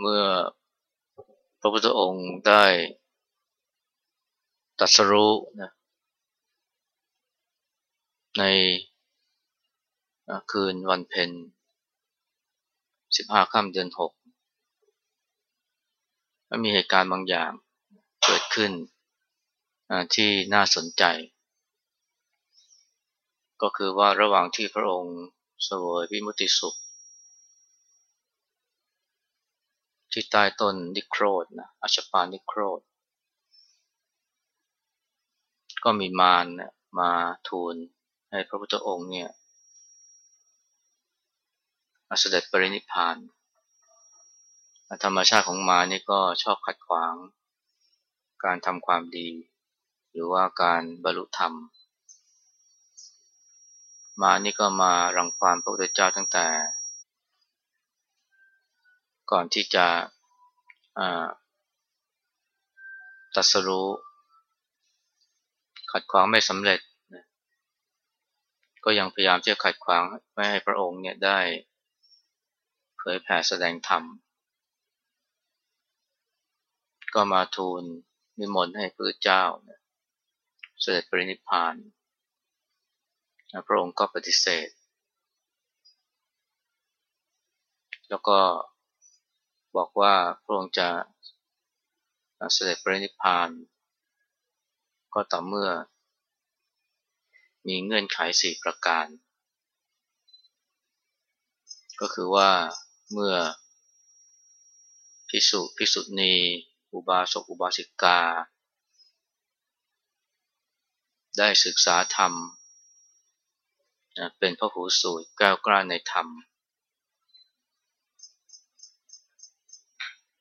เมื่อพระพุทธองค์ได้ตัดสรู้นะในคืนวันเพ็ญสิบห้าค่ำเดือนหกมีเหตุการณ์บางอย่างเกิดขึ้นที่น่าสนใจ ก็คือว่าระหว่างที่พระองค์สวยวิมุติสุข ที่ใต้ต้นนิโครธนะอัชปานิโครธก็มีมารนะมาทูลให้พระพุทธองค์เนี่ยเสด็จปรินิพพาน ธรรมชาติของมานี่ก็ชอบขัดขวาง การทำความดี หรือว่าการบรรลุธรรม มานี่ก็มารังความพระพุทธเจ้าตั้งแต่ ก่อนที่จะตัดสรู้ ขัดขวางไม่สำเร็จ ก็ยังพยายามจะขัดขวางไม่ให้พระองค์เนี่ยได้เผยแผ่แสดงธรรม ก็มาทูลนิมนต์ให้พระเจ้าเสด็จปรินิพพาน พระองค์ก็ปฏิเสธ แล้วก็ บอกว่าพระองค์จะเสด็จปรินิพพาน ก็ต่อเมื่อ มีเงื่อนไขสี่ประการ ก็คือว่าเมื่อพิสุพิสุณี อุบาสกอุบาสิกา ได้ศึกษาธรรม เป็นพระหูสูตรก้าวกล้าในธรรม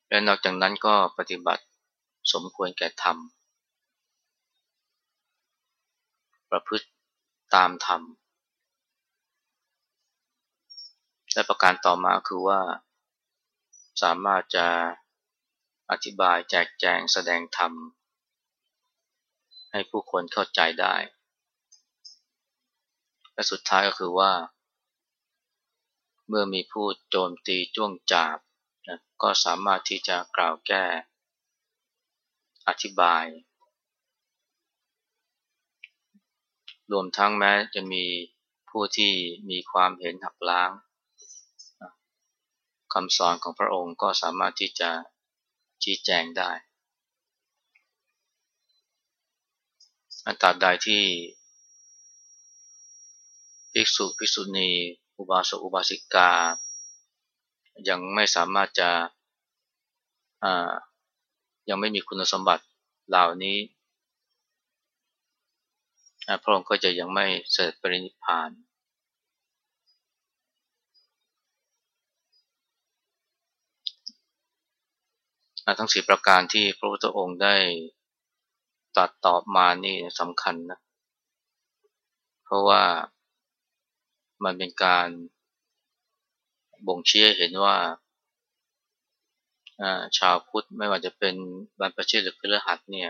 และนอกจากนั้นก็ปฏิบัติสมควรแก่ธรรม ประพฤติตามธรรม และประการต่อมาคือว่า สามารถจะอธิบายแจกแจงแสดงธรรม ให้ผู้คนเข้าใจได้ และสุดท้ายก็คือว่า เมื่อมีผู้โจมตีจ้วงจาบ นะก็สามารถที่จะกล่าวแก้ อธิบาย รวมทั้งแม้จะมีผู้ที่มีความเห็นหักล้างคำสอนของพระองค์ก็สามารถที่จะชี้แจงได้อันตราใดที่ภิกษุภิกษุณี อุบาสกอุบาสิกา ยังไม่สามารถจะยังไม่มีคุณสมบัติเหล่านี้พระองค์ก็จะยังไม่เสด็จปรินิพพาน ทั้งสี่ประการที่พระพุทธองค์ได้ตัดตอบมานี่สำคัญนะ เพราะว่ามันเป็นการ บ่งชี้ให้เห็นว่าชาวพุทธไม่ว่าจะเป็นบรรพชิตหรือพฤหัสเนี่ย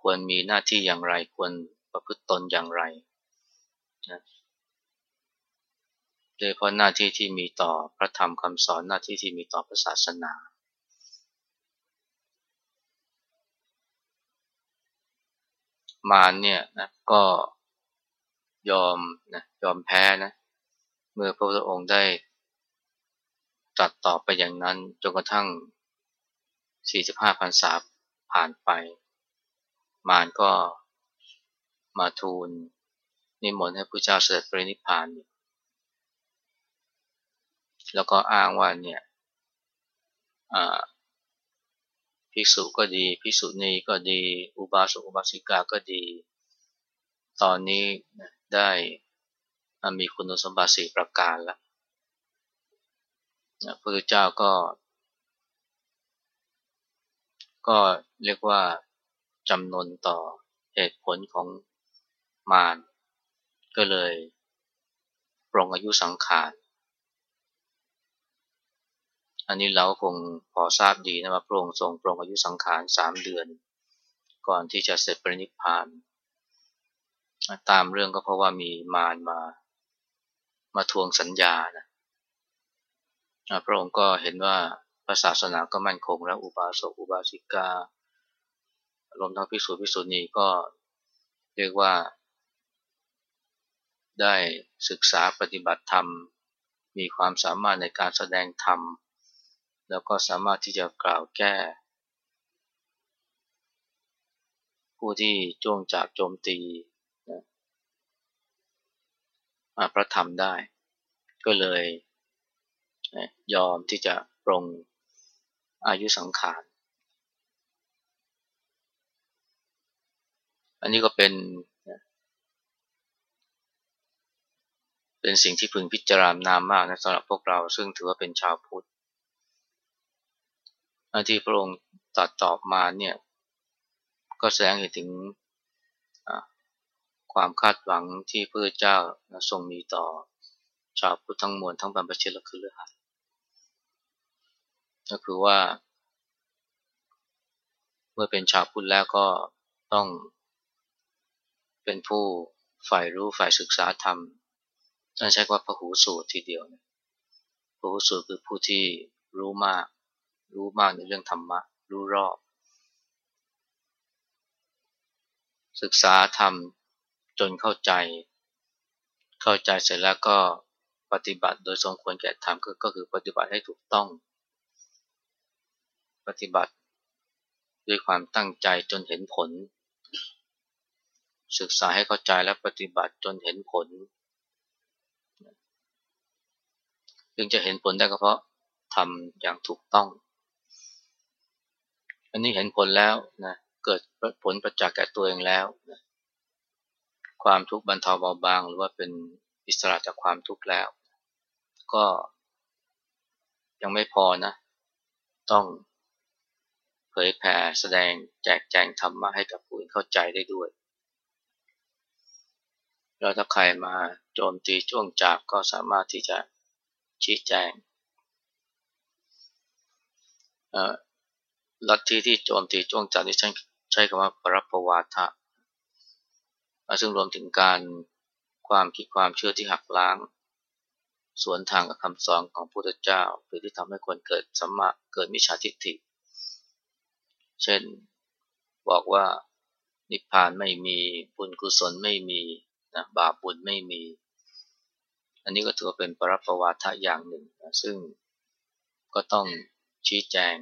ควรมีหน้าที่อย่างไรควรประพฤติตนอย่างไรนะโดยเพราะหน้าที่ที่มีต่อพระธรรมคำสอนหน้าที่ที่มีต่อพระศาสนามาเนี่ยนะก็ยอมนะยอมแพ้นะ เมื่อพระพุทธองค์ได้ตัดต่อไปอย่างนั้นจนกระทั่ง 45พรรษาผ่านไป มารก็มาทูล นิมนต์ให้พระเจ้าเสด็จปรินิพพาน แล้วก็อ้างว่าเนี่ยภิกษุก็ดีภิกษุณีก็ดี อุบาสกอุบาสิกาก็ดี ตอนนี้ได้ มีคุณสมบัติสี่ประการแล้วพระพุทธเจ้าก็ ก็เรียกว่าจำนนต่อเหตุผลของมารก็เลยปรงอายุสังขาร อันนี้เราคงพอทราบดีนะว่าพระองค์ทรงปรงอายุสังขารสามเดือน ก่อนที่จะเสร็จปรินิพพาน ตามเรื่องก็เพราะว่ามีมารมา มาทวงสัญญานะพระองค์ก็เห็นว่าพระศาสนาก็มั่นคงแล้วอุบาสกอุบาสิการวมทั้งพิสูจน์พิสูจนีก็เรียกว่า ได้ศึกษาปฏิบัติธรรม มีความสามารถในการแสดงธรรม แล้วก็สามารถที่จะกล่าวแก้ ผู้ที่จ้วงจากโจมตี พระธรรมได้ ก็เลยยอมที่จะปรงอายุสังขาร อันนี้ก็เป็น เป็นสิ่งที่พึงพิจารณามากนะสำหรับพวกเราซึ่งถือว่าเป็นชาวพุทธที่พระองค์ตัดตอบมาเนี่ยก็แสดงเห็นถึง ความคาดหวังที่พระเจ้าทรงมีต่อชาวพุทธทั้งมวลทั้งบรรพชิตและคือเลือหัดก็คือว่า เมื่อเป็นชาวพุทธแล้วก็ต้องเป็นผู้ฝ่ายรู้ฝ่ายศึกษาธรรมท่านใช้ว่าพหูสูตรทีเดียวนะพหูสูตรคือผู้ที่รู้มาก รู้มากในเรื่องธรรมะ รู้รอบ ศึกษาธรรม จนเข้าใจ เข้าใจเสร็จแล้วก็ปฏิบัติโดยสมควรแก่ธรรมก็คือปฏิบัติให้ถูกต้อง ปฏิบัติด้วยความตั้งใจจนเห็นผล ศึกษาให้เข้าใจและปฏิบัติจนเห็นผลจึงจะเห็นผลได้ก็เพราะทำอย่างถูกต้อง อันนี้เห็นผลแล้วนะเกิดผลประจักษ์แก่ตัวเองแล้วนะ ความทุกข์บรรเทาเบาบาง หรือว่าเป็นอิสระจากความทุกข์แล้ว ก็ยังไม่พอนะ ต้องเผยแผ่แสดงแจกแจงธรรมะให้กับผู้อื่นเข้าใจได้ด้วย แล้วถ้าใครมาโจมตีจ้วงจับก็สามารถที่จะชี้แจงลัทธิที่โจมตีจ้วงจับนี่ใช้ใช้คำว่าปรัประวัติ ซึ่งรวมถึงการความคิดความเชื่อที่หักล้าง สวนทางกับคำสอนของพระพุทธเจ้า หรือที่ทำให้คนเกิดสัมมาเกิดมิจฉาทิฏฐิ เช่นบอกว่านิพพานไม่มีบุญกุศลไม่มีนะบาปบุญไม่มี อันนี้ก็ถือว่าเป็นปรับประวัติอย่างหนึ่งนะซึ่งก็ต้องชี้แจง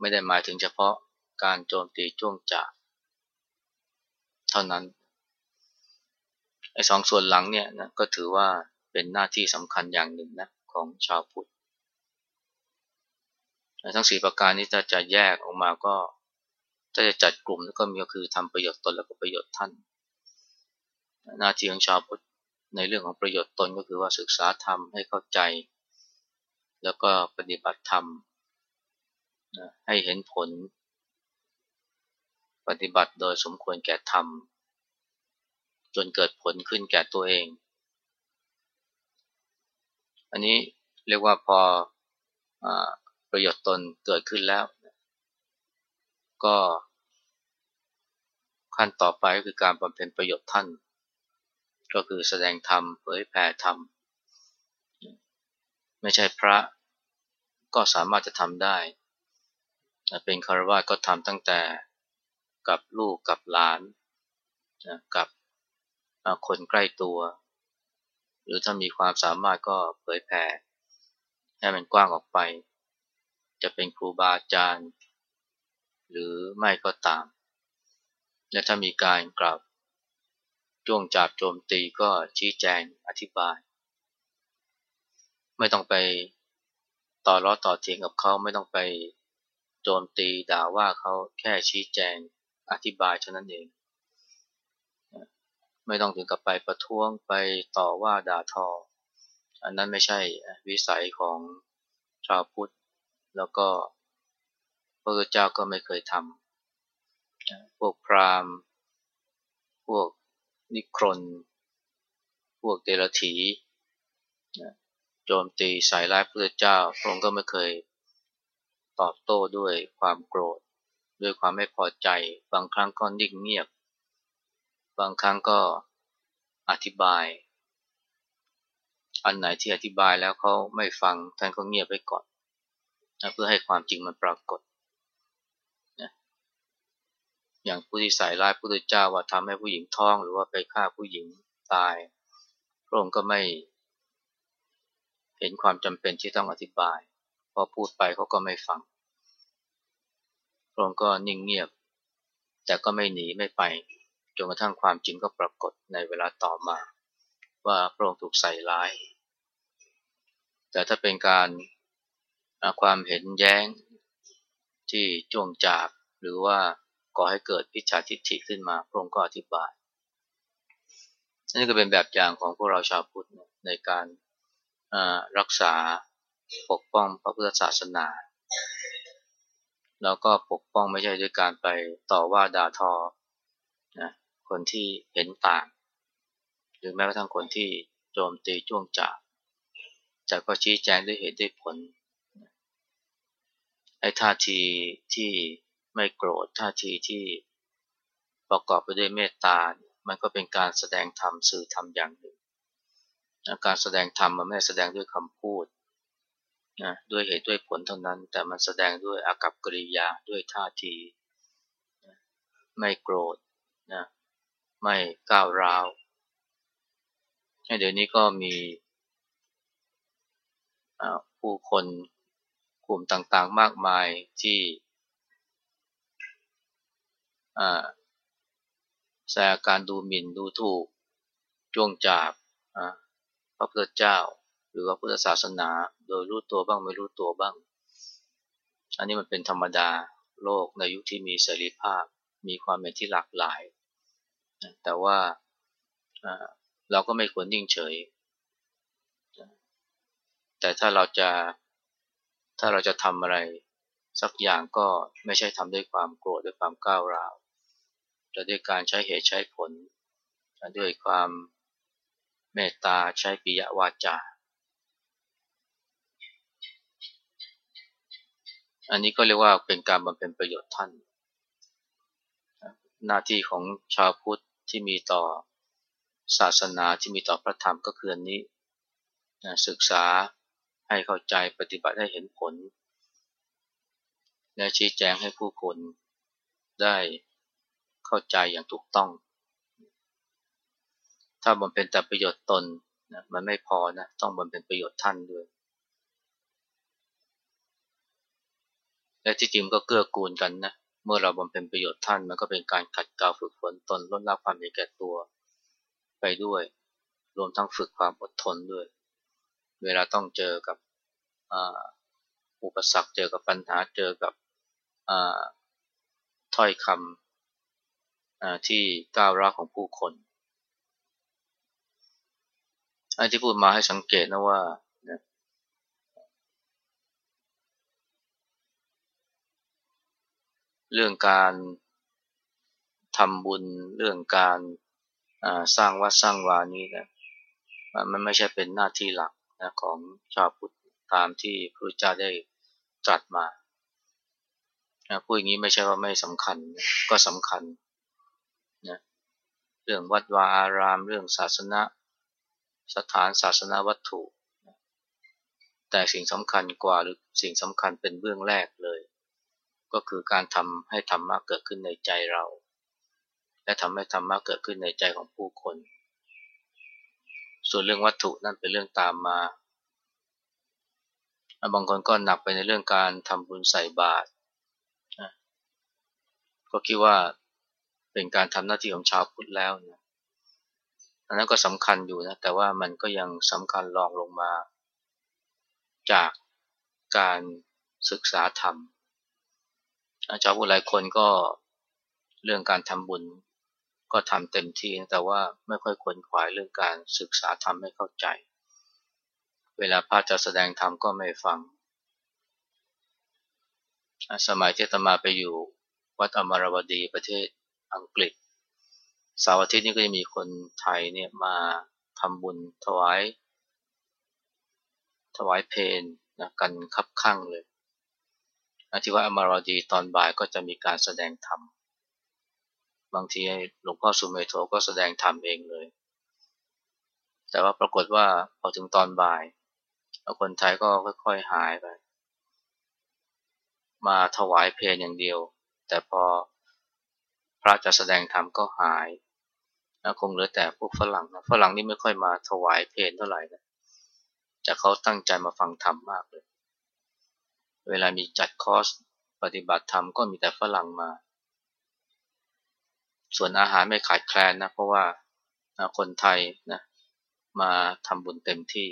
ไม่ได้หมายถึงเฉพาะการโจมตีจ้วงจับ เท่านั้นไอ้สองส่วนหลังเนี่ยนะก็ถือว่าเป็นหน้าที่สำคัญอย่างหนึ่งนะของชาวพุทธทั้งสี่ประการนี้ถ้าจะแยกออกมาก็ถ้าจะจัดกลุ่มแล้วก็มีก็คือทำประโยชน์ตนแล้วก็ประโยชน์ท่าน หน้าที่ของชาวพุทธในเรื่องของประโยชน์ตนก็คือว่าศึกษาธรรมให้เข้าใจ แล้วก็ปฏิบัติธรรมให้เห็นผล ปฏิบัติโดยสมควรแก่ธรรม จนเกิดผลขึ้นแก่ตัวเอง อันนี้เรียกว่าพออประโยชน์ตนเกิดขึ้นแล้ว ก็ขั้นต่อไปก็คือการบำเพ็ญประโยชน์ท่าน ก็คือแสดงธรรมเผยแผ่ธรรม ไม่ใช่พระก็สามารถจะทำได้ เป็นคารวะก็ทำตั้งแต่ กับลูกกับหลานกับคนใกล้ตัว หรือถ้ามีความสามารถก็เผยแผ่ให้มันกว้างออกไป จะเป็นครูบาอาจารย์ หรือไม่ก็ตาม และถ้ามีการกล่าวจ้วงจับโจมตีก็ชี้แจงอธิบาย ไม่ต้องไปต่อล้อต่อเถียงกับเขาไม่ต้องไปโจมตีด่าว่าเขาแค่ชี้แจง อธิบายเท่านั้นเอง ไม่ต้องถึงกับไปประท้วงไปต่อว่าด่าทอ อันนั้นไม่ใช่วิสัยของชาวพุทธ แล้วก็พระเจ้าก็ไม่เคยทำพวกพราหมณ์ พวกนิครน พวกเดรถีโจมตีสายร้ายพระเจ้าพระองค์ก็ไม่เคยตอบโต้ด้วยความโกรธ ด้วยความไม่พอใจ บางครั้งก็นิ่งเงียบ บางครั้งก็อธิบาย อันไหนที่อธิบายแล้วเขาไม่ฟังท่านก็เงียบไว้ก่อนนะเพื่อให้ความจริงมันปรากฏนะอย่างผู้ที่ใส่ร้ายพระพุทธเจ้าว่าทำให้ผู้หญิงท้องหรือว่าไปฆ่าผู้หญิงตาย พระองค์ก็ไม่ เห็นความจำเป็นที่ต้องอธิบาย พอพูดไปเขาก็ไม่ฟัง ระองค์ก็นิ่งเงียบ แต่ก็ไม่หนีไม่ไปจนกระทั่งความจริงก็ปรากฏในเวลาต่อมา ว่าพระองค์ถูกใส่ร้าย แต่ถ้าเป็นการความเห็นแย้งที่จ้วงจาบหรือว่าก่อให้เกิดพิจาทิฏฐิขึ้นมาพระองค์ก็อธิบายนี่ก็เป็นแบบอย่างของพวกเราชาวพุทธในการรักษาปกป้องพระพุทธศาสนา แล้วก็ปกป้องไม่ใช่ด้วยการไปต่อว่าด่าทอนะคนที่เห็นต่าง หรือแม้กระทั่งคนที่โจมตีจ้วงจาบแต่ก็ชี้แจงด้วยเหตุด้วยผลไอ้ท่าทีที่ไม่โกรธท่าทีที่ประกอบไปด้วยเมตตา มันก็เป็นการแสดงธรรมสื่อธรรมอย่างหนึ่ง การแสดงธรรมมันไม่แสดงด้วยคำพูด นะด้วยเหตุด้วยผลเท่านั้น แต่มันแสดงด้วยอากับกริยาด้วยท่าทีไม่โกรธนะไม่ก้าวร้าวเดี๋ยวนี้ก็มีผู้คนกลุ่มต่างๆมากมายที่แสดงการดูหมิ่นดูถูกจ้วงจาบพระพุทธเจ้า หรือว่าพุทธศาสนา โดยรู้ตัวบ้างไม่รู้ตัวบ้าง อันนี้มันเป็นธรรมดาโลกในยุคที่มีเสรีภาพ มีความเป็นที่หลากหลาย แต่ว่าเราก็ไม่ควรนิ่งเฉย แต่ถ้าเราจะถ้าเราจะทำอะไรสักอย่างก็ไม่ใช่ทำด้วยความโกรธด้วยความก้าวร้าวแต่ด้วยการใช้เหตุใช้ผล ด้วยความเมตตาใช้ปิยวาจา อันนี้ก็เรียกว่าเป็นการบำเพ็ญประโยชน์ท่าน หน้าที่ของชาวพุทธที่มีต่อศาสนาที่มีต่อพระธรรมก็คืออันนี้ศึกษาให้เข้าใจปฏิบัติให้เห็นผล และชี้แจงให้ผู้คนได้เข้าใจอย่างถูกต้อง ถ้าบำเพ็ญแต่ประโยชน์ตนนะมันไม่พอนะต้องบำเพ็ญประโยชน์ท่านด้วย และที่จริงก็เกื้อกูลกันนะเมื่อเราบำเพ็ญประโยชน์ท่านมันก็เป็นการขัดเกลาฝึกฝนตนลดละความเห็นแก่ตัวไปด้วย รวมทั้งฝึกความอดทนด้วย เวลาต้องเจอกับอุปสรรคเจอกับปัญหาเจอกับถ้อยคำที่ก้าวร้าวของผู้คนไอันที่พูดมาให้สังเกตนะว่า เรื่องการทำบุญเรื่องการสร้างวัดสร้างวานี้นะมันไม่ใช่เป็นหน้าที่หลักนะของชาวพุทธตามที่พระเจ้าได้ตรัสมาพูดอย่างนี้ไม่ใช่ว่าไม่สำคัญก็สำคัญนะเรื่องวัดวาอารามเรื่องศาสนาสถานศาสนาวัตถุ แต่สิ่งสำคัญกว่าหรือสิ่งสำคัญเป็นเบื้องแรกเลย ก็คือการทำให้ธรรมะเกิดขึ้นในใจเรา และทำให้ธรรมะเกิดขึ้นในใจของผู้คน ส่วนเรื่องวัตถุนั่นเป็นเรื่องตามมา บางคนก็หนักไปในเรื่องการทำบุญใส่บาตรก็คิดว่าเป็นการทำหน้าที่ของชาวพุทธแล้วนะอันนั้นก็สำคัญอยู่นะ แต่ว่ามันก็ยังสำคัญรองลงมา จากการศึกษาธรรม ชาวพุทธหลายคนก็เรื่องการทำบุญก็ทำเต็มที่แต่ว่าไม่ค่อยควรขวายเรื่องการศึกษาธรรมให้เข้าใจ เวลาพระจะแสดงธรรมก็ไม่ฟัง สมัยที่ตมาไปอยู่วัดอมรวดีประเทศอังกฤษเสาร์อาทิตย์นี้ก็จะมีคนไทยเนี่ยมาทำบุญถวาย ถวายเพนนะกันคับข้างเลย ที่ว่าอมรดีตอนบ่ายก็จะมีการแสดงธรรม บางทีหลวงพ่อสุเมโทก็แสดงธรรมเองเลย แต่ว่าปรากฏว่าพอถึงตอนบ่ายคนไทยก็ค่อยๆหายไป มาถวายเพลงอย่างเดียว แต่พอพระจะแสดงธรรมก็หายนะคงเหลือแต่พวกฝรั่งนะฝรั่งนี่ไม่ค่อยมาถวายเพลงเท่าไหร่นะจะเขาตั้งใจมาฟังธรรมมากเลย เวลามีจัดคอร์สปฏิบัติธรรมก็มีแต่ฝรั่งมา ส่วนอาหารไม่ขาดแคลนนะเพราะว่าคนไทยนะมาทำบุญเต็มที่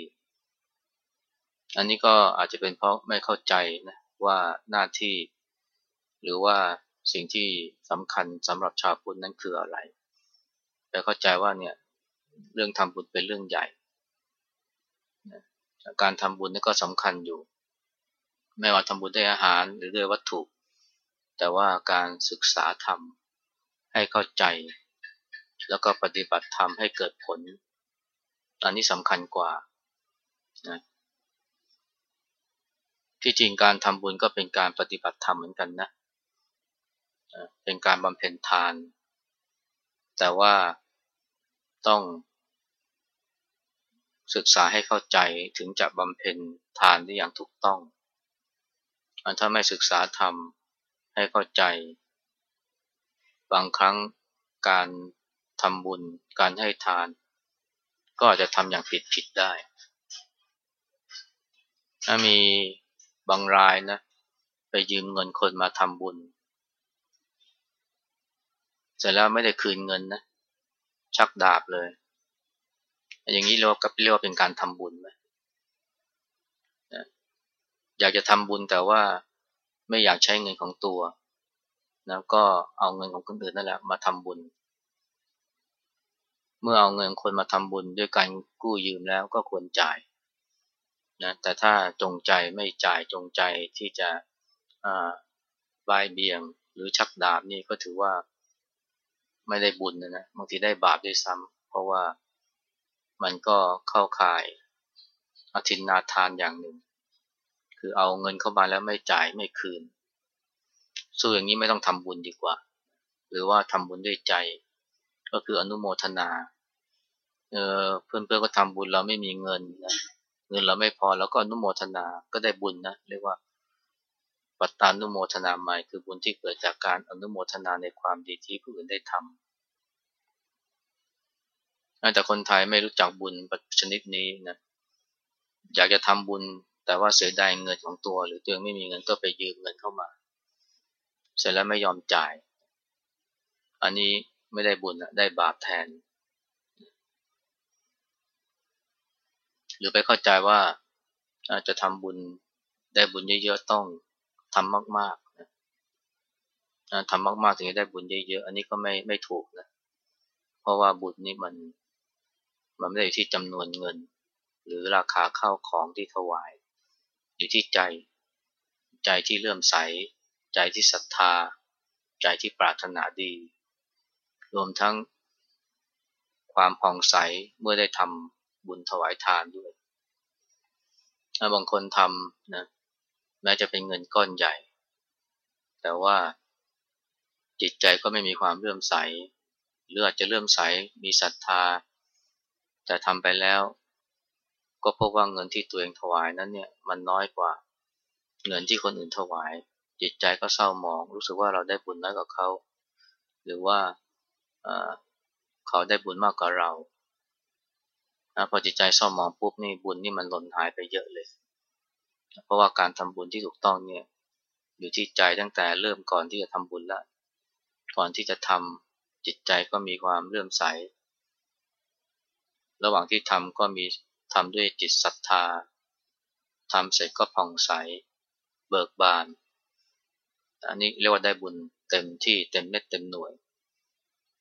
อันนี้ก็อาจจะเป็นเพราะไม่เข้าใจนะว่าหน้าที่ หรือว่าสิ่งที่สำคัญสำหรับชาวพุทธนั้นคืออะไรแต่เข้าใจว่าเนี่ยเรื่องทำบุญเป็นเรื่องใหญ่ การทำบุญนี่ก็สำคัญอยู่ ไม่ว่าทำบุญด้วยอาหารหรือด้วยวัตถุ แต่ว่าการศึกษาธรรมให้เข้าใจ แล้วก็ปฏิบัติธรรมให้เกิดผล อันนี้สำคัญกว่านะที่จริงการทำบุญก็เป็นการปฏิบัติธรรมเหมือนกันนะ เป็นการบำเพ็ญทาน แต่ว่าต้องศึกษาให้เข้าใจถึงจะบำเพ็ญทานได้อย่างถูกต้อง ถ้าไม่ศึกษาธรรมให้เข้าใจ บางครั้งการทำบุญการให้ทาน ก็อาจจะทำอย่างผิดผิดได้ ถ้ามีบางรายนะไปยืมเงินคนมาทำบุญ เสร็จแล้วไม่ได้คืนเงินนะ ชักดาบเลย อย่างนี้เรียกว่าเรียกว่าเป็นการทำบุญไหม อยากจะทำบุญแต่ว่าไม่อยากใช้เงินของตัวแล้วก็เอาเงินของคนอื่นนั่นแหละมาทำบุญ เมื่อเอาเงินคนมาทำบุญด้วยการกู้ยืมแล้วก็ควรจ่ายนะแต่ถ้าจงใจไม่จ่ายจงใจที่จะบายเบี่ยงหรือชักดาบนี่ก็ถือว่าไม่ได้บุญนะนะบางทีได้บาปด้วยซ้ำเพราะว่ามันก็เข้าข่ายอธินนาทานอย่างหนึ่ง คือเอาเงินเข้ามาแล้วไม่จ่ายไม่คืน สู้อย่างนี้ไม่ต้องทำบุญดีกว่า หรือว่าทำบุญด้วยใจ ก็คืออนุโมทนา เออเพื่อนเพื่อนก็ทำบุญเราไม่มีเงินนะเงินเราไม่พอแล้วก็อนุโมทนาก็ได้บุญนะเรียกว่าปัตตานุโมทนาใหม่คือบุญที่เกิดจากการอนุโมทนาในความดีที่ผู้อื่นได้ทำแต่คนไทยไม่รู้จักบุญชนิดนี้นะอยากจะทำบุญ แต่ว่าเสียดายเงินของตัว หรือตัวเองไม่มีเงินก็ไปยืมเงินเข้ามา เสร็จแล้วไม่ยอมจ่าย อันนี้ไม่ได้บุญนะได้บาปแทน หรือไปเข้าใจว่าจะทำบุญได้บุญเยอะๆต้องทำมากๆนะทำมากๆถึงจะได้บุญเยอะๆอันนี้ก็ไม่ไม่ถูกนะเพราะว่าบุญนี่มันมันไม่ได้อยู่ที่จำนวนเงิน หรือราคาเข้าของที่ถวาย อยู่ที่ใจ ใจที่เลื่อมใส ใจที่ศรัทธา ใจที่ปรารถนาดี รวมทั้งความผ่องใสเมื่อได้ทำบุญถวายทานด้วยถ้าบางคนทำนะแม้จะเป็นเงินก้อนใหญ่ แต่ว่าจิตใจก็ไม่มีความเลื่อมใสหรืออาจจะเลื่อมใสมีศรัทธา แต่ทำไปแล้ว ก็พบว่าเงินที่ตัวเองถวายนั้นเนี่ยมันน้อยกว่า เงินที่คนอื่นถวาย จิตใจก็เศร้าหมอง รู้สึกว่าเราได้บุญน้อยกว่าเขา หรือว่าเขาได้บุญมากกว่าเราพอจิตใจเศร้าหมองปุ๊บนี่บุญนี่มันหล่นหายไปเยอะเลย เพราะว่าการทำบุญที่ถูกต้องเนี่ยอยู่ที่ใจตั้งแต่เริ่มก่อนที่จะทำบุญละก่อนที่จะทำจิตใจก็มีความเลื่อมใส ระหว่างที่ทำก็มี ทำด้วยจิตศรัทธาทำเสร็จก็ผ่องใส เบิกบาน อันนี้เรียกว่าได้บุญเต็มที่เต็มเม็ดเต็มหน่วย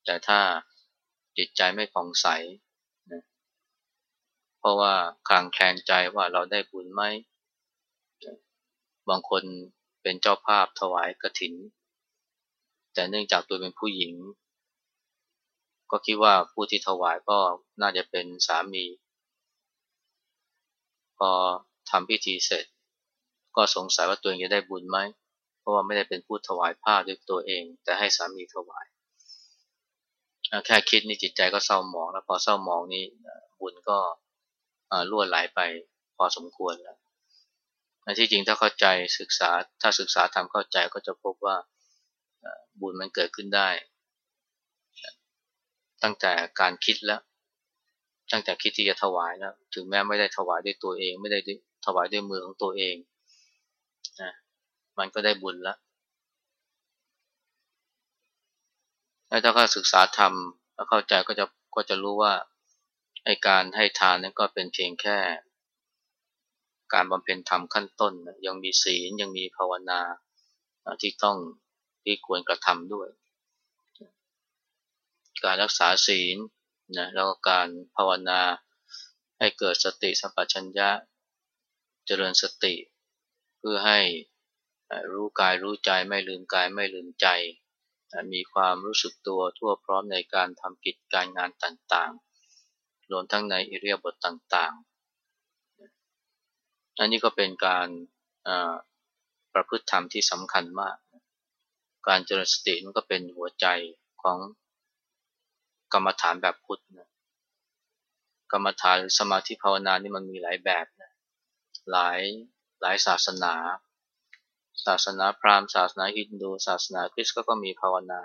แต่ถ้าจิตใจไม่ผ่องใสนะเพราะว่าคลางแคลงใจว่าเราได้บุญไหม บางคนเป็นเจ้าภาพถวายกระถิน แต่เนื่องจากตัวเป็นผู้หญิง ก็คิดว่าผู้ที่ถวายก็น่าจะเป็นสามี พอทำพิธีเสร็จ ก็สงสัยว่าตัวเองจะได้บุญไหม เพราะว่าไม่ได้เป็นผู้ถวายผ้าด้วยตัวเอง แต่ให้สามีถวาย แค่คิดนี่จิตใจก็เศร้าหมอง แล้วพอเศร้าหมองนี่บุญก็ล่วไหลไปพอสมควรแล้วที่จริงถ้าเข้าใจศึกษาถ้าศึกษาทำเข้าใจก็จะพบว่าบุญมันเกิดขึ้นได้ ตั้งแต่การคิดแล้ว ตั้งแต่คิดที่จะถวายแล้ว ถึงแม้ไม่ได้ถวายด้วยตัวเอง ไม่ได้ถวายด้วยมือของตัวเองนะมันก็ได้บุญแล้วถ้าก็ศึกษาธรรมแล้วเข้าใจก็จะก็จะรู้ว่าไอการให้ทานนั้นก็เป็นเพียงแค่ การบำเพ็ญธรรมขั้นต้น ยังมีศีลยังมีภาวนาที่ต้องที่ควรกระทำด้วย การรักษาศีล นะแล้วก็การภาวนาให้เกิดสติสัมปชัญญะเจริญสติ เพื่อให้รู้กายรู้ใจไม่ลืมกายไม่ลืมใจ มีความรู้สึกตัวทั่วพร้อมในการทำกิจการงานต่างๆ รวมทั้งในอิเรียบทต่างๆ อันนี้ก็เป็นการประพฤติธรรมที่สำคัญมาก การเจริญสติมันก็เป็นหัวใจของ กรรมฐานแบบพุทธนะกรรมฐานหรือสมาธิภาวนานี่มันมีหลายแบบนะหลายหลายศาสนา ศาสนาพราหมณ์ศาสนาฮินดูศาสนาคริสต์ก็มีภาวนา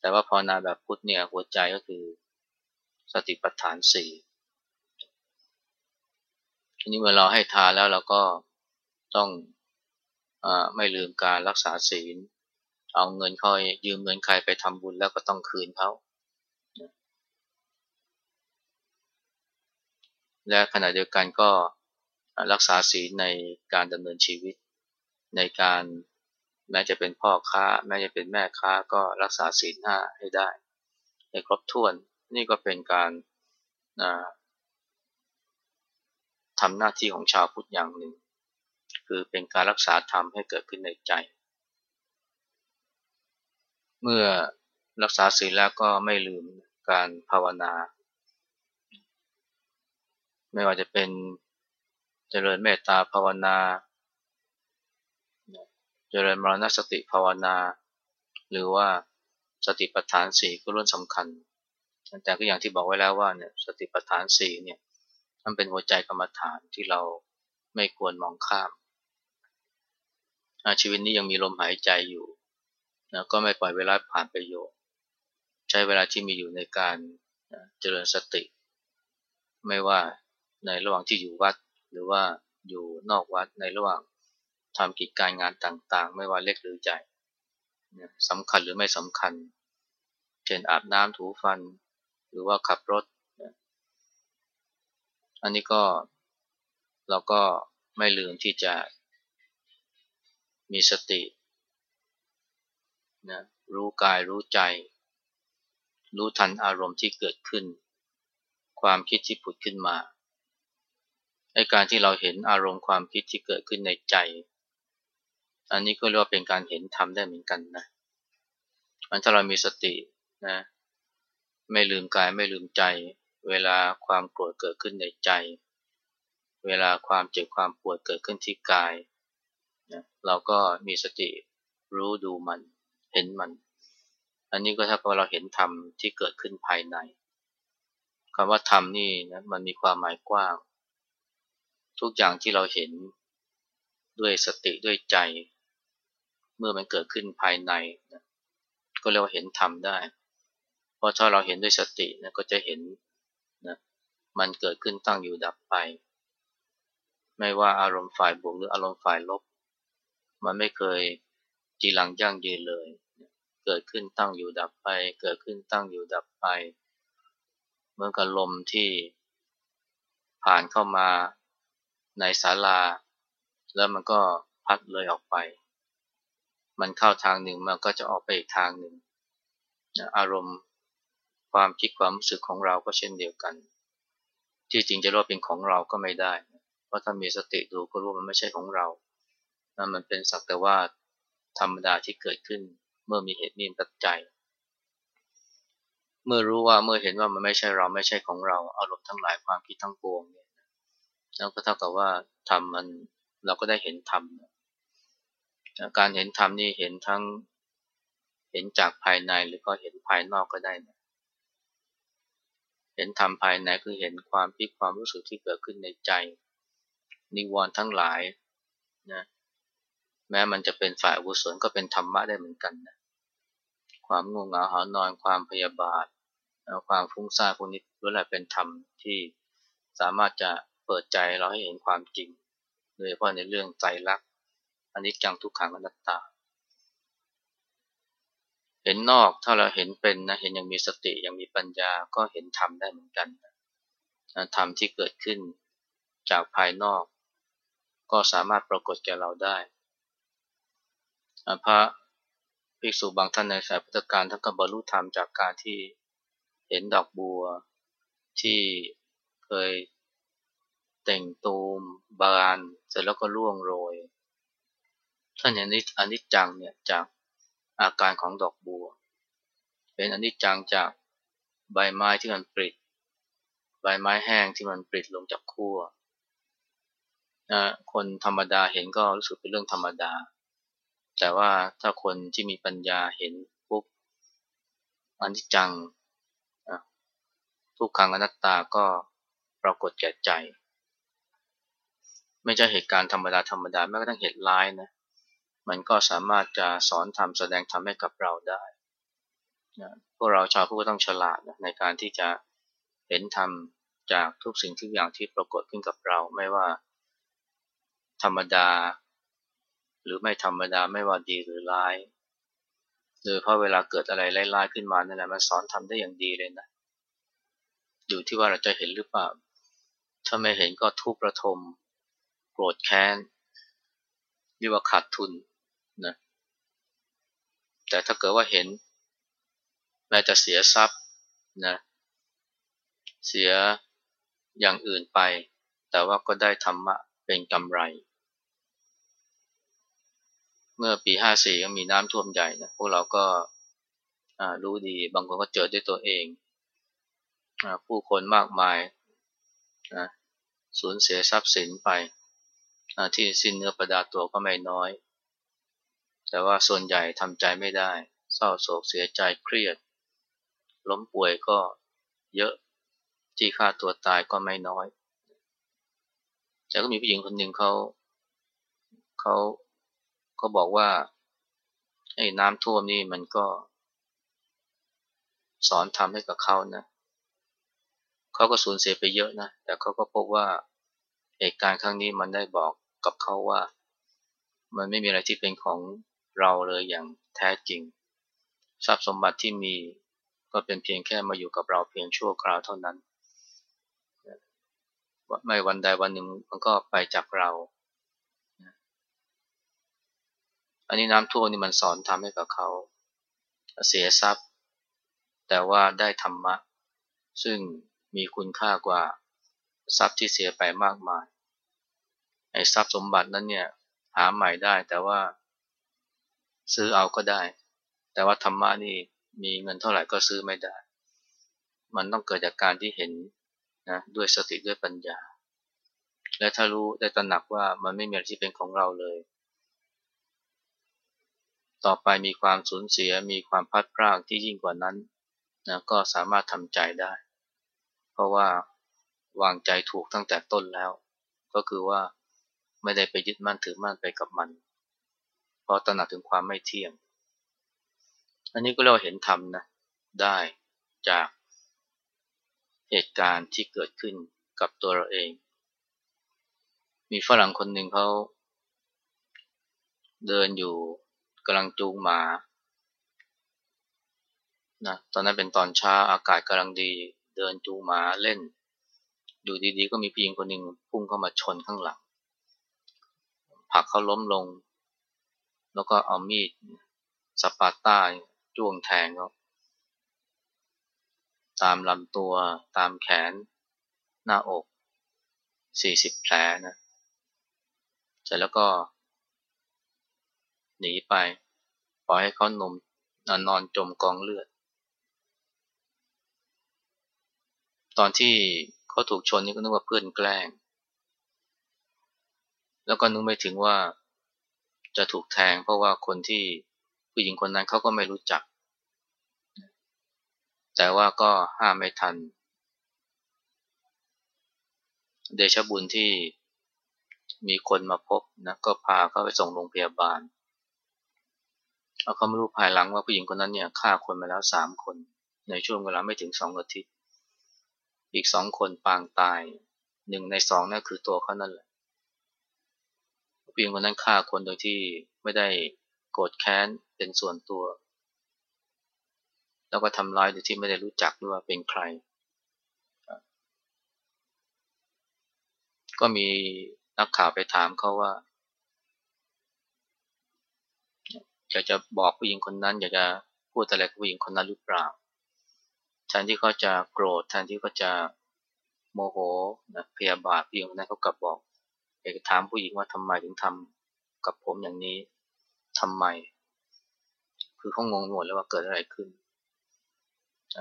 แต่ว่าภาวนาแบบพุทธเนี่ยหัวใจก็คือสติปัฏฐานสี่ทีนี้เมื่อเราให้ทานแล้วเราก็ต้องอไม่ลืมการรักษาศีล เอาเงินคอยยืมเงินใครไปทำบุญแล้วก็ต้องคืนเขาและขณะเดียวกันก็รักษาศีลในการดำเนินชีวิต ในการแม้จะเป็นพ่อค้า แม้จะเป็นแม่ค้าก็รักษาศีลห้าให้ได้ ให้ครบถ้วนนี่ก็เป็นการทำหน้าที่ของชาวพุทธอย่างหนึ่ง คือเป็นการรักษาธรรมให้เกิดขึ้นในใจ เมื่อรักษาศีลแล้วก็ไม่ลืมการภาวนา ไม่ว่าจะเป็นเจริญเมตตาภาวนา เจริญมรณสติภาวนา หรือว่าสติปัฏฐานสี่ก็ล้วนสำคัญแต่ก็อย่างที่บอกไว้แล้วว่าเนี่ยสติปัฏฐานสี่เนี่ยมันเป็นหัวใจกรรมฐานที่เราไม่ควรมองข้าม ชีวิตนี้ยังมีลมหายใจอยู่ นะก็ไม่ปล่อยเวลาผ่านไปโยใช้เวลาที่มีอยู่ในการเจริญสติ ไม่ว่าในระหว่างที่อยู่วัด หรือว่าอยู่นอกวัดในระหว่างทำกิจการงานต่างๆ ไม่ว่าเล็กหรือใหญ่สำคัญหรือไม่สำคัญ เช่นอาบน้ำถูฟัน หรือว่าขับรถ อันนี้ก็เราก็ไม่ลืมที่จะมีสติ นะรู้กายรู้ใจ รู้ทันอารมณ์ที่เกิดขึ้น ความคิดที่ผุดขึ้นมาในการที่เราเห็นอารมณ์ความคิดที่เกิดขึ้นในใจ อันนี้ก็เรียกว่าเป็นการเห็นธรรมได้เหมือนกันนะอันถ้าเรามีสตินะไม่ลืมกายไม่ลืมใจ เวลาความโกรธเกิดขึ้นในใจ เวลาความเจ็บความปวดเกิดขึ้นที่กายนะเราก็มีสติรู้ดูมัน เห็นมัน อันนี้ก็ถ้ากับเราเห็นธรรมที่เกิดขึ้นภายในคำว่าธรรมนี่นะมันมีความหมายกว้าง ทุกอย่างที่เราเห็นด้วยสติด้วยใจ เมื่อมันเกิดขึ้นภายในนะก็เรียกว่าเห็นธรรมได้ เพราะถ้าเราเห็นด้วยสตินะก็จะเห็นนะมันเกิดขึ้นตั้งอยู่ดับไป ไม่ว่าอารมณ์ฝ่ายบวกหรืออารมณ์ฝ่ายลบ มันไม่เคย จีรังยั่งยืนเลย เกิดขึ้นตั้งอยู่ดับไป เกิดขึ้นตั้งอยู่ดับไปเมื่อกับลมที่ผ่านเข้ามาในศาลา แล้วมันก็พัดเลยออกไป มันเข้าทางหนึ่งมันก็จะออกไปอีกทางหนึ่ง อารมณ์ความคิดความรู้สึกของเราก็เช่นเดียวกัน ที่จริงจะรู้เป็นของเราก็ไม่ได้ เพราะถ้ามีสติดูก็รู้มันไม่ใช่ของเรา มันเป็นสักแต่ว่า ธรรมดาที่เกิดขึ้น เมื่อมีเหตุมีปัจจัย เมื่อรู้ว่าเมื่อเห็นว่ามันไม่ใช่เราไม่ใช่ของเราอารมณ์ทั้งหลายความคิดทั้งปวงเนี่ยแล้วก็เท่ากับว่าธรรมมันเราก็ได้เห็นธรรมการเห็นธรรมนี่เห็นทั้งเห็นจากภายในหรือก็เห็นภายนอกก็ได้นะห็นธรรมภายในคือเห็นความคิดความรู้สึกที่เกิดขึ้นในใจ นิวรณ์ทั้งหลายนะ แม้มันจะเป็นฝ่ายอกุศลก็เป็นธรรมะได้เหมือนกันนะความง่วงเหงาหานอนความพยาบาทความฟุ้งซ่านพวกนี้ล้วนแต่เป็นธรรมที่สามารถจะเปิดใจเราให้เห็นความจริงโดยเฉพาะในเรื่องใจรักอันนี้จังทุกขังอนัตตา เห็นนอกถ้าเราเห็นเป็นนะเห็นยังมีสติยังมีปัญญาก็เห็นธรรมได้เหมือนกันธรรมที่เกิดขึ้นจากภายนอก ก็สามารถปรากฏแก่เราได้ พระภิกษุบางท่านในสายพุทธการท่านก็บรรลุธรรมจากการที่เห็นดอกบัวที่เคยแต่งตูมบานเสร็จแล้วก็ร่วงโรย ท่านเห็นอนิจจังเนี่ยจากอาการของดอกบัว เป็นอนิจจังจากใบไม้ที่มันปริด ใบไม้แห้งที่มันปริดลงจากขั้วนะคนธรรมดาเห็นก็รู้สึกเป็นเรื่องธรรมดา แต่ว่าถ้าคนที่มีปัญญาเห็นปุ๊บอนิจจังทุกขังอนัตตาก็ปรากฏแก่ใจ ไม่ใช่เหตุการณ์ธรรมดาธรรมดาแม้กระทั่งเหตุร้ายนะมันก็สามารถจะสอนทำแสดงทำให้กับเราได้นะพวกเราชาวพุทธต้องฉลาดนะในการที่จะเห็นธรรมจากทุกสิ่งทุกอย่างที่ปรากฏขึ้นกับเรา ไม่ว่าธรรมดา หรือไม่ธรรมดาไม่ว่าดีหรือร้ายโดยเพราะเวลาเกิดอะไรร้ายๆขึ้นมานั่นแหละมันสอนทำได้อย่างดีเลยนะอยู่ที่ว่าเราจะเห็นหรือเปล่า ถ้าไม่เห็นก็ทุกข์ระทม โกรธแค้นเรียกว่าขาดทุนนะแต่ถ้าเกิดว่าเห็นแม้จะเสียทรัพย์นะเสียอย่างอื่นไป แต่ว่าก็ได้ธรรมะเป็นกำไร เมื่อปี54ก็มีน้ำท่วมใหญ่นะพวกเราก็รู้ดีบางคนก็เจอด้วยตัวเองผู้คนมากมายนะสูญเสียทรัพย์สินไปที่สิ้นเนื้อประดาตัวก็ไม่น้อย แต่ว่าส่วนใหญ่ทำใจไม่ได้ เศร้าโศกเสียใจเครียด ล้มป่วยก็เยอะที่ฆ่าตัวตายก็ไม่น้อยแต่ก็มีผู้หญิงคนหนึ่งเขาเขา เขาบอกว่าไอ้น้ำท่วมนี่มันก็ สอนทำให้กับเขานะเขาก็สูญเสียไปเยอะนะ แต่เขาก็พบว่าเหตุการณ์ครั้งนี้มันได้บอกกับเขาว่า มันไม่มีอะไรที่เป็นของเราเลยอย่างแท้จริง ทรัพย์สมบัติที่มีก็เป็นเพียงแค่มาอยู่กับเราเพียงชั่วคราวเท่านั้น ไม่วันใดวันหนึ่งมันก็ไปจากเรา อันนี้น้ำท่วมนี่มันสอนทำให้กับเขาเสียทรัพย์ แต่ว่าได้ธรรมะ ซึ่งมีคุณค่ากว่าทรัพย์ที่เสียไปมากมายไอ้ทรัพย์สมบัตินั้นเนี่ยหาใหม่ได้แต่ว่าซื้อเอาก็ได้ แต่ว่าธรรมะนี่มีเงินเท่าไหร่ก็ซื้อไม่ได้ มันต้องเกิดจากการที่เห็นนะด้วยสติด้วยปัญญา และถ้ารู้ได้ตระหนักว่ามันไม่มีอะไรที่เป็นของเราเลย ต่อไปมีความสูญเสียมีความพัดพรากที่ยิ่งกว่านั้นนะก็สามารถทำใจได้ เพราะว่าวางใจถูกตั้งแต่ต้นแล้ว ก็คือว่าไม่ได้ไปยึดมั่นถือมั่นไปกับมัน เพราะตระหนักถึงความไม่เที่ยง อันนี้ก็เราเห็นธรรมนะได้จากเหตุการณ์ที่เกิดขึ้นกับตัวเราเอง มีฝรั่งคนหนึ่งเขาเดินอยู่ กำลังจูงหมานะตอนนั้นเป็นตอนเช้าอากาศกำลังดี เดินจูงหมาเล่น อยู่ดีๆ ก็มีผู้หญิงคนหนึ่งพุ่งเข้ามาชนข้างหลังผลักเขาล้มลง แล้วก็เอามีดสปาต้าจ้วงแทงเขาตามลำตัวตามแขน หน้าอกสี่สิบแผลนะเสร็จแล้วก็ หนีไป ปล่อยให้เขานมนอนจมกองเลือด ตอนที่เขาถูกชนนี่ก็นึกว่าเพื่อนแกล้ง แล้วก็นึกไม่ถึงว่าจะถูกแทงเพราะว่าคนที่ผู้หญิงคนนั้นเขาก็ไม่รู้จัก แต่ว่าก็ห้ามไม่ทัน เดชบุญที่มีคนมาพบนะก็พาเขาไปส่งโรงพยาบาล เอาเขาไม่รู้ภายหลังว่าผู้หญิงคนนั้นเนี่ยฆ่าคนมาแล้วสามคน ในช่วงเวลาไม่ถึงสองอาทิตย์ อีกสองคนปางตายหนึ่งในสองนั่นคือตัวเขานั่นแหละผู้หญิงคนนั้นฆ่าคนโดยที่ไม่ได้โกรธแค้นเป็นส่วนตัว แล้วก็ทำร้ายโดยที่ไม่ได้รู้จักด้วยว่าเป็นใคร ก็มีนักข่าวไปถามเขาว่า อยากจะบอกผู้หญิงคนนั้น อยากจะพูดอะไรกับผู้หญิงคนนั้นหรือเปล่าแทนที่เขาจะโกรธแทนที่เขาจะโมโหนะพยาบาทผู้หญิงคนนั้นเขากลับบอกอยากจะถามผู้หญิงว่าทำไมถึงทำกับผมอย่างนี้ทำไม คือเขางงหมดแล้วว่าเกิดอะไรขึ้น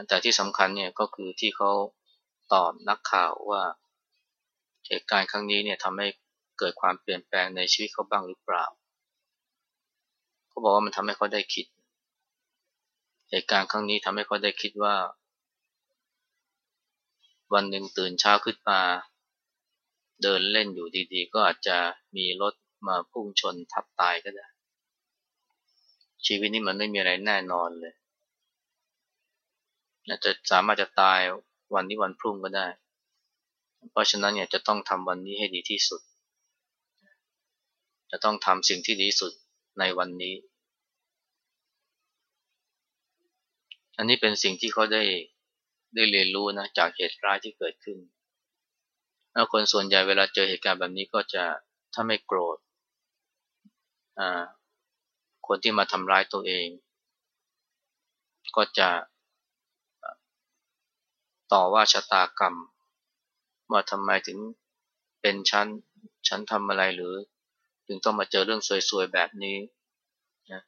แต่ที่สำคัญเนี่ยก็คือที่เขาตอบนักข่าวว่าเหตุการณ์ครั้งนี้เนี่ยทำให้เกิดความเปลี่ยนแปลงในชีวิตเขาบ้างหรือเปล่า เขาบอกว่ามันทำให้เขาได้คิด เหตุการณ์ครั้งนี้ทำให้เขาได้คิดว่า วันหนึ่งตื่นเช้าขึ้นมา เดินเล่นอยู่ดีๆ ก็อาจจะมีรถมาพุ่งชนทับตายก็ได้ ชีวิตนี้มันไม่มีอะไรแน่นอนเลยจะสามารถจะตายวันนี้วันพรุ่งก็ได้ เพราะฉะนั้นเนี่ยจะต้องทำวันนี้ให้ดีที่สุด จะต้องทำสิ่งที่ดีสุด ในวันนี้ อันนี้เป็นสิ่งที่เขาได้ได้เรียนรู้นะจากเหตุร้ายที่เกิดขึ้นแล้วคนส่วนใหญ่เวลาเจอเหตุการณ์แบบนี้ก็จะถ้าไม่โกรธคนที่มาทำร้ายตัวเอง ก็จะต่อว่าชะตากรรมว่าทำไมถึงเป็นชั้นฉันทำอะไรหรือ ถึงต้องมาเจอเรื่องซวยๆแบบนี้นะ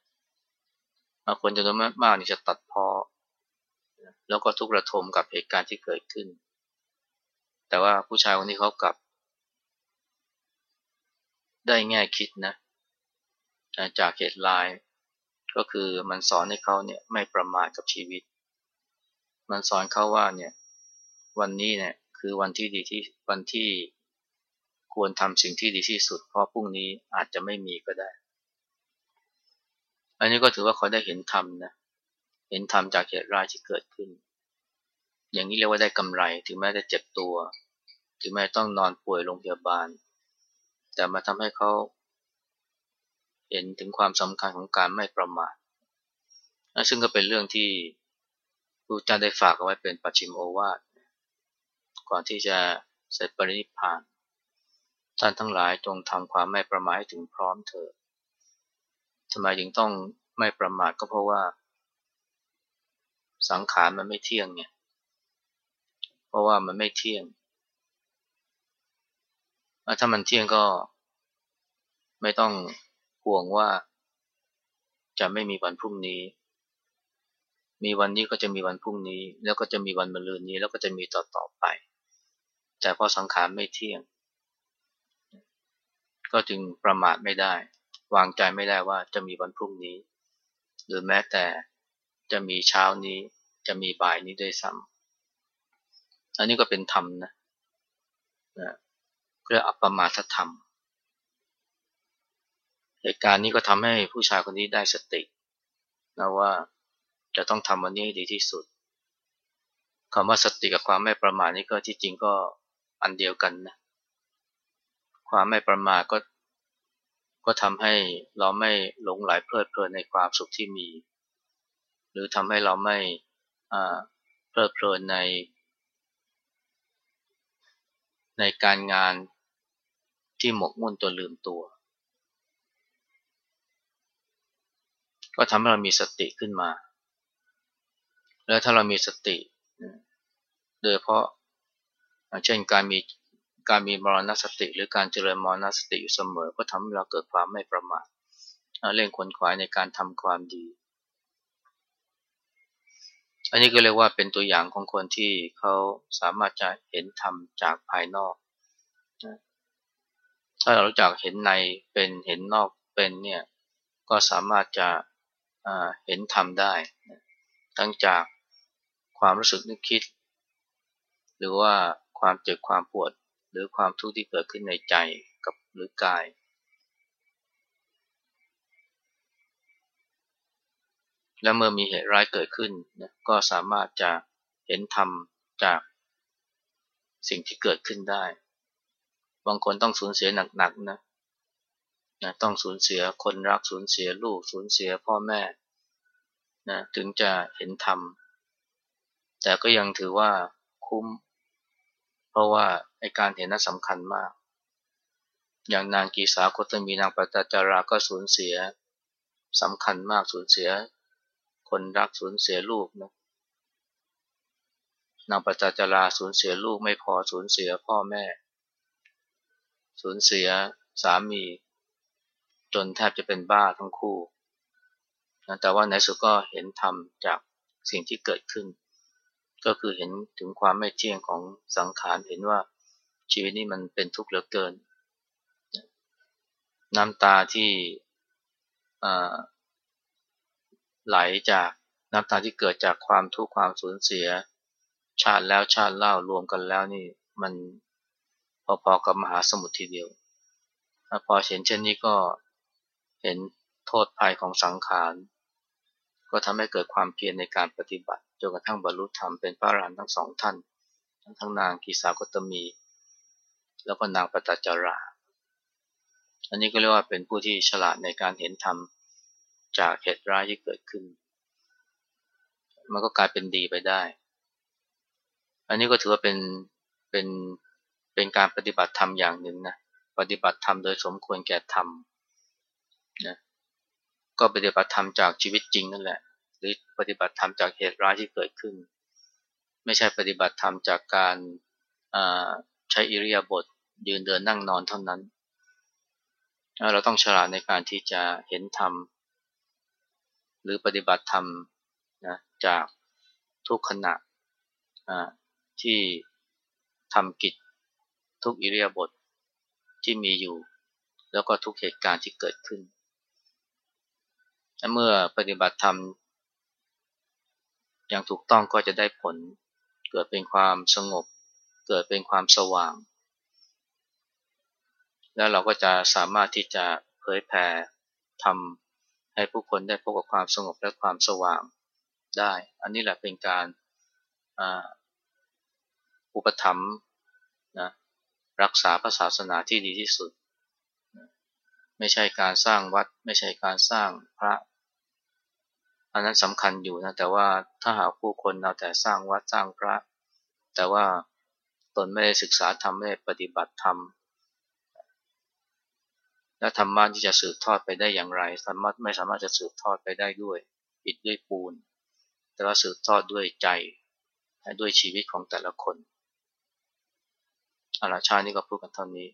คนจำนวนมากนี่จะตัดพอ แล้วก็ทุกระทมกับเหตุการณ์ที่เกิดขึ้น แต่ว่าผู้ชายคนนี้เขากลับ ได้แง่คิดนะจากเหตุลายก็คือมันสอนให้เขาเนี่ยไม่ประมาทกับชีวิต มันสอนเขาว่าเนี่ยวันนี้เนี่ยคือวันที่ดีที่วันที่ ควรทำสิ่งที่ดีที่สุด เพราะพรุ่งนี้อาจจะไม่มีก็ได้ อันนี้ก็ถือว่าเขาได้เห็นธรรมนะเห็นธรรมจากเหตุร้ายที่เกิดขึ้น อย่างนี้เรียกว่าได้กำไรถึงแม้จะเจ็บตัว ถึงแม้ต้องนอนป่วยโรงพยาบาล แต่มาทำให้เขาเห็นถึงความสำคัญของการไม่ประมาทซึ่งก็เป็นเรื่องที่พระเจ้าได้ฝากเอาไว้เป็นปัจฉิมโอวาทก่อนที่จะเสร็จปรินิพพาน ท่านทั้งหลายจงทำความไม่ประมาทให้ถึงพร้อมเถิดทำไมจึงต้องไม่ประมาทก็เพราะว่า สังขารมันไม่เที่ยงเนี่ย เพราะว่ามันไม่เที่ยง ถ้ามันเที่ยงก็ไม่ต้องห่วงว่าจะไม่มีวันพรุ่งนี้ มีวันนี้ก็จะมีวันพรุ่งนี้ แล้วก็จะมีวันมะรืนนี้ แล้วก็จะมีต่อต่อไป แต่เพอสังขารไม่เที่ยง ก็จึงประมาทไม่ได้ วางใจไม่ได้ว่าจะมีวันพรุ่งนี้ หรือแม้แต่จะมีเช้านี้จะมีบ่ายนี้ด้วยซ้ำอันนี้ก็เป็นธรรมนะนะเพื่ออัปปมาทธรรม เหตุการณ์นี้ก็ทำให้ผู้ชายคนนี้ได้สตินะว่าจะต้องทำวันนี้ให้ดีที่สุดคำว่าสติกับความไม่ประมาทนี่ก็ที่จริงก็อันเดียวกันนะ ความไม่ประมาทก็ก็ทำให้เราไม่หลงไหลเพลิดเพลินในความสุขที่มี หรือทำให้เราไม่เพลิดเพลินใน ในการงานที่หมกมุ่นตัวลืมตัว ก็ทำให้เรามีสติขึ้นมา แล้วถ้าเรามีสติ โดยเพราะเช่นการมี การมีมรณสติ หรือการเจริญมรณสติอยู่เสมอ ก็ทำให้เราเกิดความไม่ประมาทเร่งขวนขวายในการทำความดี อันนี้ก็เรียกว่าเป็นตัวอย่างของคนที่เขาสามารถจะเห็นธรรมจากภายนอก ถ้าเรารู้จักเห็นในเป็นเห็นนอกเป็นเนี่ยก็สามารถจะเห็นทำได้ ทั้งจากความรู้สึกนึกคิด หรือว่าความเจ็บความปวด หรือความทุกข์ที่เกิดขึ้นในใจกับหรือกาย และเมื่อมีเหตุร้ายเกิดขึ้นนะก็สามารถจะเห็นธรรมจากสิ่งที่เกิดขึ้นได้ บางคนต้องสูญเสียหนักๆนะนะต้องสูญเสียคนรักสูญเสียลูกสูญเสียพ่อแม่นะถึงจะเห็นธรรม แต่ก็ยังถือว่าคุ้ม เพราะว่าไอการเห็นนั้นสำคัญมาก อย่างนางกีสาโคตมีนางปตจาราก็สูญเสียสำคัญมากสูญเสีย คนรักสูญเสียลูกนะนางปตจาราสูญเสียลูกไม่พอสูญเสียพ่อแม่ สูญเสียสามี จนแทบจะเป็นบ้าทั้งคู่ แต่ว่าในสุดก็เห็นธรรมจากสิ่งที่เกิดขึ้น ก็คือเห็นถึงความไม่เที่ยงของสังขาร เห็นว่าชีวิตนี้มันเป็นทุกข์เหลือเกิน น้ำตาที่ไหลจากน้ำตาที่เกิดจากความทุกข์ความสูญเสีย ชาติแล้วชาติเล่ารวมกันแล้วนี่มันพอๆกับมหาสมุทรทีเดียว พอเห็นเช่นนี้ก็เห็นโทษภัยของสังขาร ก็ทำให้เกิดความเพียรในการปฏิบัติ จนกระทั่งบรรลุธรรมเป็นพระอรหันต์ทั้งสองท่าน ทั้งนางกีสากตมี แล้วก็นางปตจจารา อันนี้ก็เรียกว่าเป็นผู้ที่ฉลาดในการเห็นธรรมจากเหตุร้ายที่เกิดขึ้น มันก็กลายเป็นดีไปได้ อันนี้ก็ถือว่าเป็นเป็นเป็นการปฏิบัติธรรมอย่างหนึ่งนะ ปฏิบัติธรรมโดยสมควรแก่ธรรมนะ ก็ปฏิบัติธรรมจากชีวิตจริงนั่นแหละ หรือปฏิบัติธรรมจากเหตุร้ายที่เกิดขึ้น ไม่ใช่ปฏิบัติธรรมจากการใช้อิริยาบถยืนเดินนั่งนอนเท่านั้น เราต้องฉลาดในการที่จะเห็นธรรม หรือปฏิบัติธรรมนะจากทุกขณะที่ทำกิจทุกอิริยาบถทที่มีอยู่ แล้วก็ทุกเหตุการณ์ที่เกิดขึ้น เมื่อปฏิบัติธรรม อย่างถูกต้องก็จะได้ผล เกิดเป็นความสงบ เกิดเป็นความสว่าง แล้วเราก็จะสามารถที่จะเผยแผ่ทำให้ผู้คนได้พบกับความสงบและความสว่างได้ อันนี้แหละเป็นการอุปถัมภ์นะรักษาพระศาสนาที่ดีที่สุด ไม่ใช่การสร้างวัด ไม่ใช่การสร้างพระ อันนั้นสำคัญอยู่นะแต่ว่าถ้าหากผู้คนเอาแต่สร้างวัดสร้างพระ แต่ว่าตนไม่ได้ศึกษาธรรมไม่ได้ปฏิบัติธรรมและธรรมะที่จะสืบทอดไปได้อย่างไรธรรมะไม่สามารถจะสืบทอดไปได้ด้วยอิฐด้วยปูน แต่ว่าสืบทอดด้วยใจด้วยชีวิตของแต่ละคนอาราชานี่ก็พูดกันเท่านี้